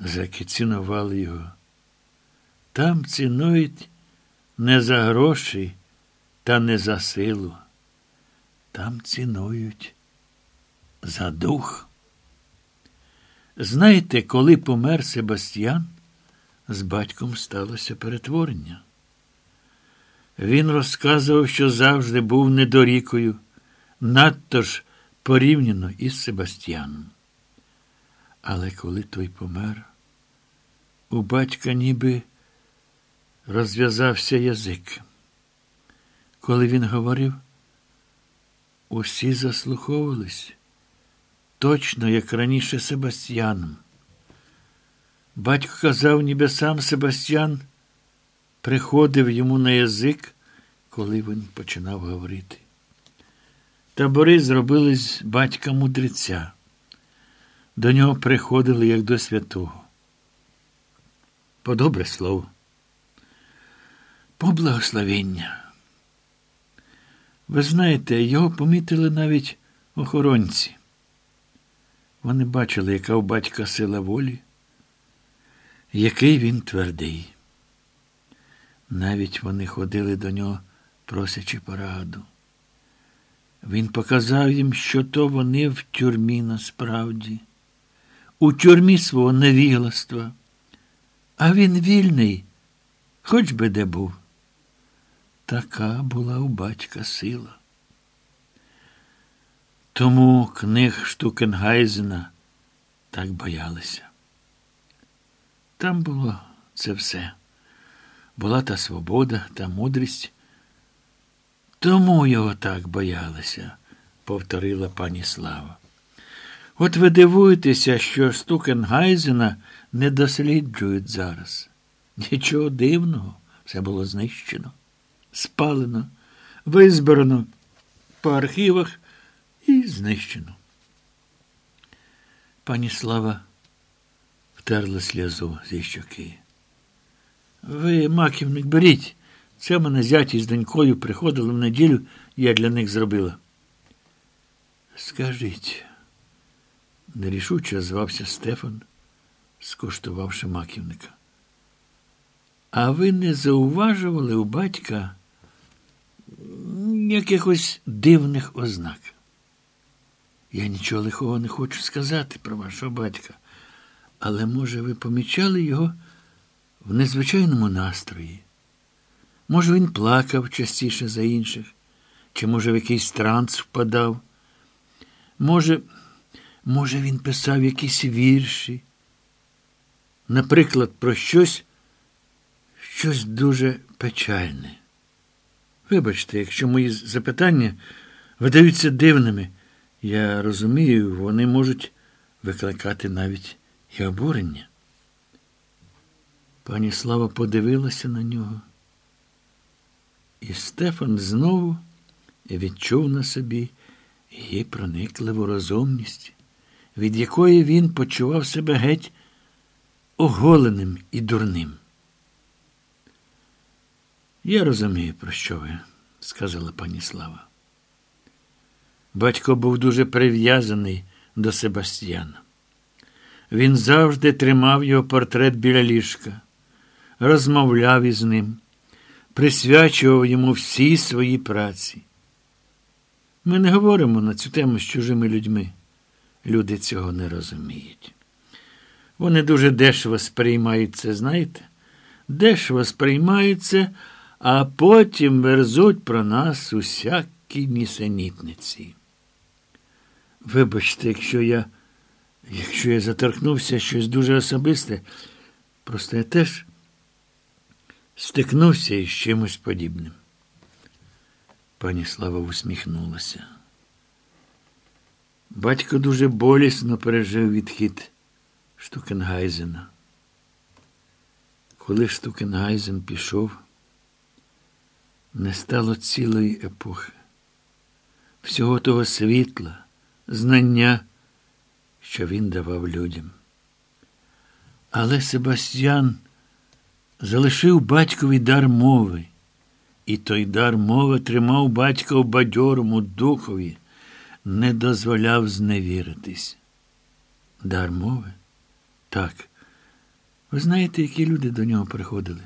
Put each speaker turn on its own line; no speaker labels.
зеки цінували його. Там цінують не за гроші та не за силу. Там цінують за дух. Знаєте, коли помер Себастьян, з батьком сталося перетворення. Він розказував, що завжди був недорікою, надто ж порівняно із Себастьяном. Але коли той помер, у батька ніби розв'язався язик. Коли він говорив, усі заслуховувались, точно як раніше Себастьяном. Батько казав, ніби сам Себастьян приходив йому на язик, коли він починав говорити. Табори зробили з батька мудреця. До нього приходили як до святого. По добре слово. По благословення. Ви знаєте, його помітили навіть охоронці. Вони бачили, яка у батька сила волі, який він твердий. Навіть вони ходили до нього, просячи пораду. Він показав їм, що то вони в тюрмі насправді, у тюрмі свого невігластва. А він вільний, хоч би де був. Така була у батька сила. Тому книг Штукенгайзена так боялися. Там було це все. Була та свобода, та мудрість. Тому його так боялися, повторила пані Слава. От ви дивуєтеся, що Штукенгайзена не досліджують зараз. Нічого дивного, все було знищено, спалено, визбирано по архівах і знищено. Пані Слава втерла сльозу зі щоки. Ви, маківник, беріть. Це мене зяті з донькою приходили в неділю, я для них зробила. Скажіть, нерішуче звався Стефан, скуштувавши маківника. А ви не зауважували у батька якихось дивних ознак? Я нічого лихого не хочу сказати про вашого батька, але, може, ви помічали його в незвичайному настрої? Може, він плакав частіше за інших, чи, може, в якийсь транс впадав? Може, може, він писав якісь вірші? Наприклад, про щось, щось дуже печальне. Вибачте, якщо мої запитання видаються дивними, я розумію, вони можуть викликати навіть і обурення. Пані Слава подивилася на нього. І Стефан знову відчув на собі її проникливу розумність, від якої він почував себе геть оголеним і дурним. Я розумію, про що ви, сказала пані Слава. Батько був дуже прив'язаний до Себастьяна. Він завжди тримав його портрет біля ліжка, розмовляв із ним присвячував йому всі свої праці. Ми не говоримо на цю тему з чужими людьми. Люди цього не розуміють. Вони дуже дешево сприймають це, знаєте? Дешево сприймають це, а потім верзуть про нас усякі нісенітниці. Вибачте, якщо я якщо я заторкнувся щось дуже особисте, просто я теж стикнувся із чимось подібним. Пані Слава усміхнулася. Батько дуже болісно пережив відхід Штукенгайзена. Коли Штукенгайзен пішов, не стало цілої епохи, всього того світла, знання, що він давав людям. Але Себастьян залишив батькові дар мови, і той дар мови тримав батька в бадьорому духові, не дозволяв зневіритись. Дар мови? Так, Ви знаєте, які люди до нього приходили?